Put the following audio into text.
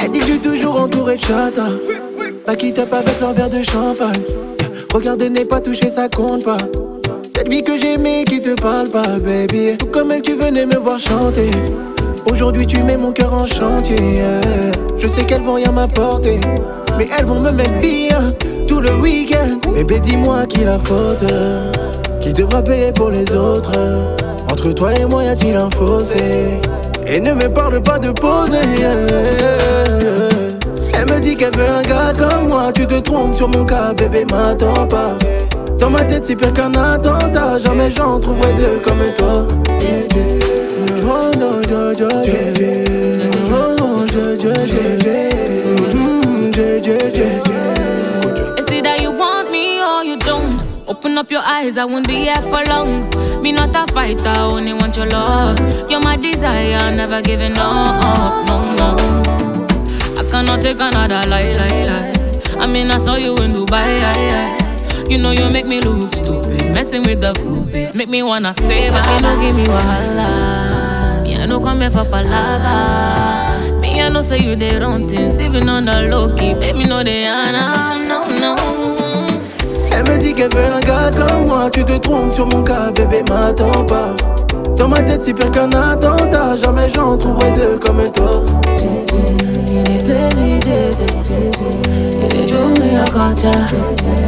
Elle dit que je suis toujours entouré de chata. Pas qui tape avec leur verre de champagne. Regarder n'est pas touché, ça compte pas. Cette vie que j'aimais qui te parle pas, baby. Tout comme elle, tu venais me voir chanter. Aujourd'hui, tu mets mon cœur en chantier. yeah. Je sais qu'elles vont rien m'apporter. Mais elles vont me mettre bien tout le week-end. Bébé, dis-moi qui la faute. Qui devra payer pour les autres Entre toi et moi, y a-t-il un fossé Et ne me parle pas de poser. Elle me dit qu'elle veut un gars comme moi. Tu te trompes sur mon cas, bébé, m'attends pas. Dans ma tête, c'est pire qu'un attentat. Jamais j'en trouverai deux comme toi. Oh, yeah, yeah. Oh, yeah, yeah. Open up your eyes, I won't be here for long. Me not a fighter, only want your love. You're my desire, never giving up. No, no. I cannot take another lie, lie, lie. I mean, I saw you in Dubai. I, I. You know you make me look stupid. Messing with the groupies, make me wanna stay but you no give me wahala. Me I no come here for palava. Me I no say you the wrong things, even on the low key. Baby, no they are. Elle me dit qu'elle veut un gars comme moi. Tu te trompes sur mon cas, bébé, m'attends pas. Dans ma tête, c'est pire qu'un attentat. Jamais j'en trouverai deux comme toi. You do